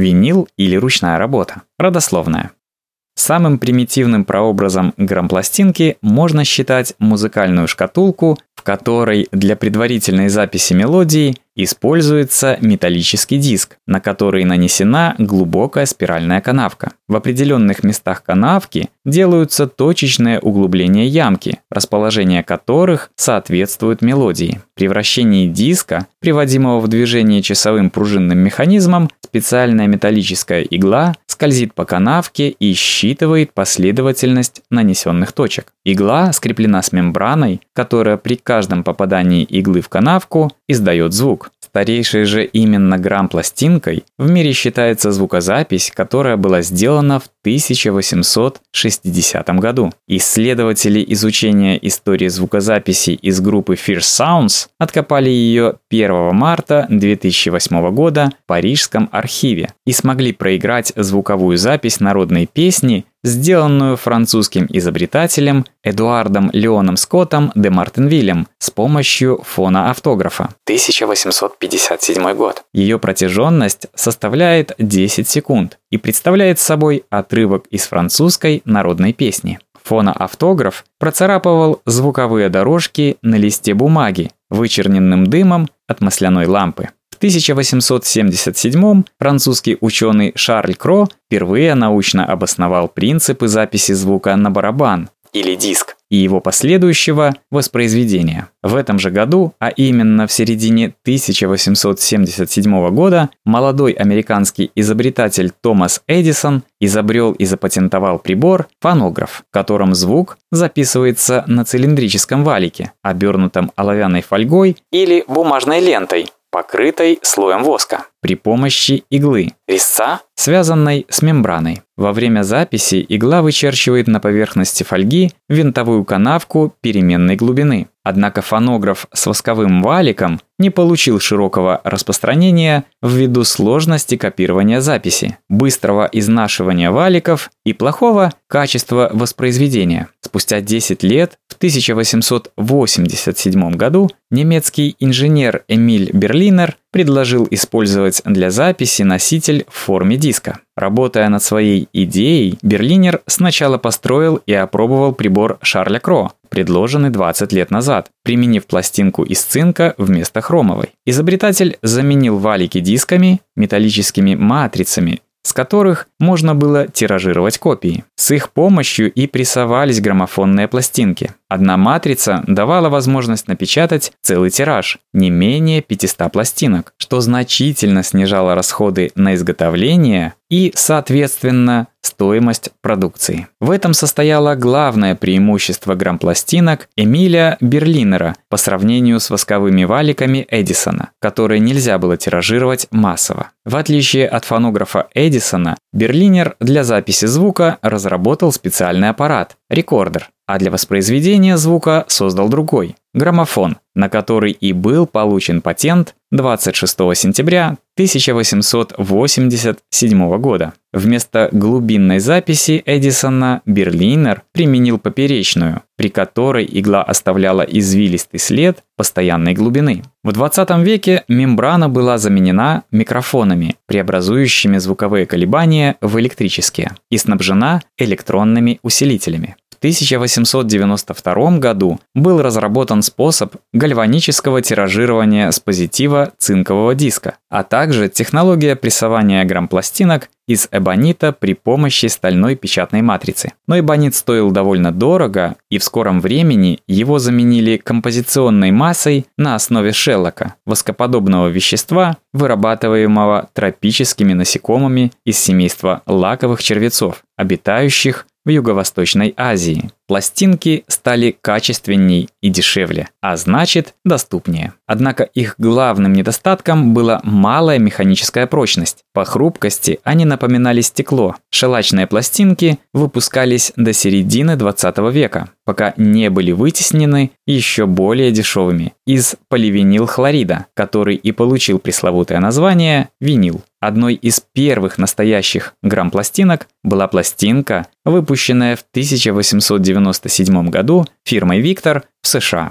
винил или ручная работа. Родословная. Самым примитивным прообразом грампластинки можно считать музыкальную шкатулку, в которой для предварительной записи мелодии используется металлический диск, на который нанесена глубокая спиральная канавка. В определенных местах канавки делаются точечные углубления ямки, расположение которых соответствует мелодии. При вращении диска, приводимого в движение часовым пружинным механизмом, специальная металлическая игла скользит по канавке и считывает последовательность нанесенных точек. Игла скреплена с мембраной, которая при каждом попадании иглы в канавку издает звук. Старейшей же именно грамм-пластинкой в мире считается звукозапись, которая была сделана в 1860 году. Исследователи изучения истории звукозаписи из группы First Sounds откопали ее 1 марта 2008 года в Парижском архиве и смогли проиграть звуковую запись народной песни сделанную французским изобретателем Эдуардом Леоном Скоттом де Мартинвиллем с помощью фона автографа. 1857 год. Ее протяженность составляет 10 секунд и представляет собой отрывок из французской народной песни. Фоноавтограф процарапывал звуковые дорожки на листе бумаги, вычерненным дымом от масляной лампы. 1877 французский ученый Шарль Кро впервые научно обосновал принципы записи звука на барабан или диск и его последующего воспроизведения. В этом же году, а именно в середине 1877 года, молодой американский изобретатель Томас Эдисон изобрел и запатентовал прибор фонограф, в котором звук записывается на цилиндрическом валике, обернутом оловянной фольгой или бумажной лентой, покрытой слоем воска, при помощи иглы, резца, связанной с мембраной. Во время записи игла вычерчивает на поверхности фольги винтовую канавку переменной глубины. Однако фонограф с восковым валиком не получил широкого распространения ввиду сложности копирования записи, быстрого изнашивания валиков и плохого качества воспроизведения. Спустя 10 лет, в 1887 году, немецкий инженер Эмиль Берлинер предложил использовать для записи носитель в форме диска. Работая над своей идеей, Берлинер сначала построил и опробовал прибор Шарля Кро, предложенный 20 лет назад, применив пластинку из цинка вместо хромовой. Изобретатель заменил валики дисками, металлическими матрицами, с которых можно было тиражировать копии. С их помощью и прессовались граммофонные пластинки. Одна матрица давала возможность напечатать целый тираж, не менее 500 пластинок, что значительно снижало расходы на изготовление и, соответственно, стоимость продукции. В этом состояло главное преимущество грампластинок Эмиля Берлинера по сравнению с восковыми валиками Эдисона, которые нельзя было тиражировать массово. В отличие от фонографа Эдисона, Берлинер для записи звука разработал специальный аппарат – рекордер, а для воспроизведения звука создал другой – граммофон, на который и был получен патент 26 сентября 1887 года. Вместо глубинной записи Эдисона Берлинер применил поперечную, при которой игла оставляла извилистый след постоянной глубины. В 20 веке мембрана была заменена микрофонами, преобразующими звуковые колебания в электрические, и снабжена электронными усилителями. 1892 году был разработан способ гальванического тиражирования с позитива цинкового диска, а также технология прессования грампластинок из эбонита при помощи стальной печатной матрицы. Но эбонит стоил довольно дорого, и в скором времени его заменили композиционной массой на основе шеллока, воскоподобного вещества, вырабатываемого тропическими насекомыми из семейства лаковых червецов, обитающих в Юго-Восточной Азии. Пластинки стали качественней и дешевле, а значит доступнее. Однако их главным недостатком была малая механическая прочность. По хрупкости они напоминали стекло. Шелачные пластинки выпускались до середины 20 века, пока не были вытеснены еще более дешевыми из поливинилхлорида, который и получил пресловутое название винил. Одной из первых настоящих грамм-пластинок была пластинка, выпущенная в 1897 году фирмой «Виктор» в США.